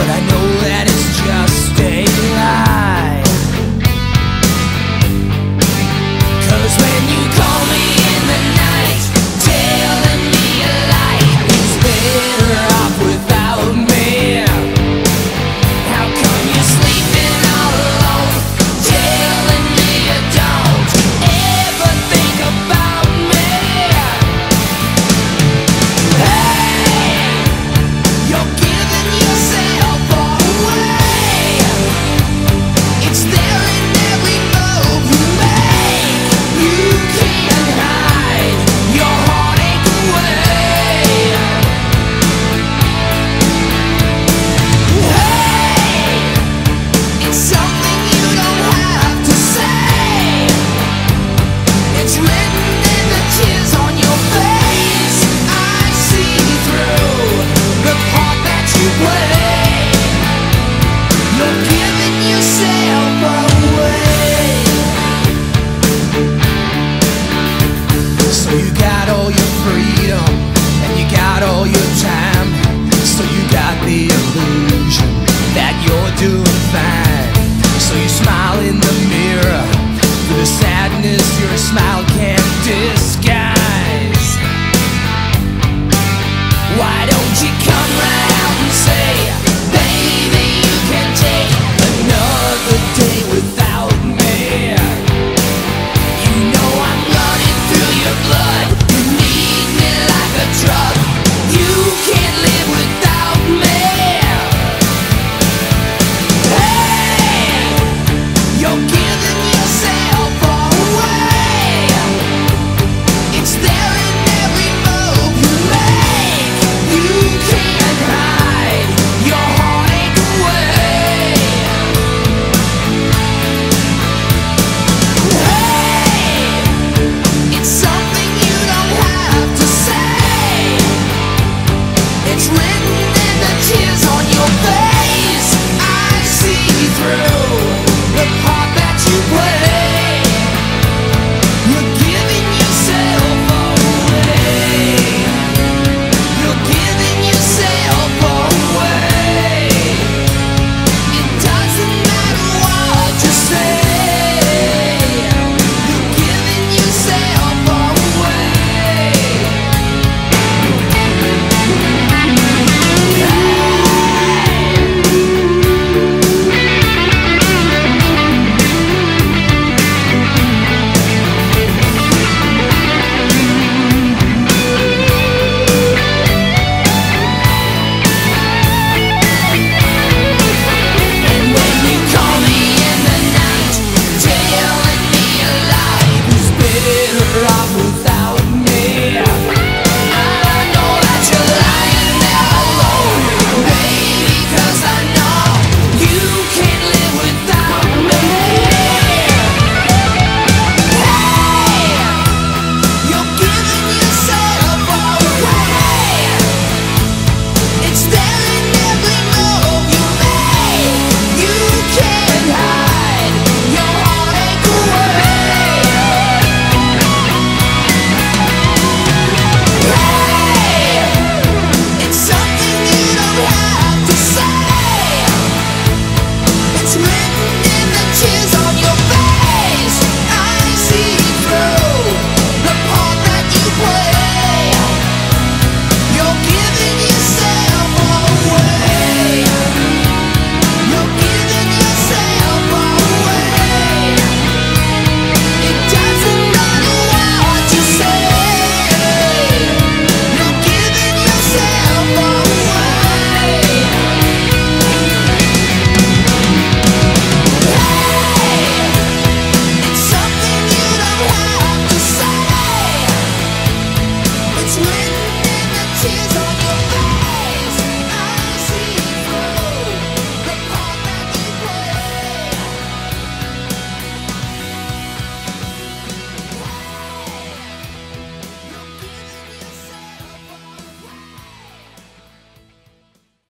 but I know that it's just a lie. You got all your freedom and you got all your time. So you got the illusion that you're doing fine. So you smile in the mirror for the sadness your smile can't disguise. Why don't you?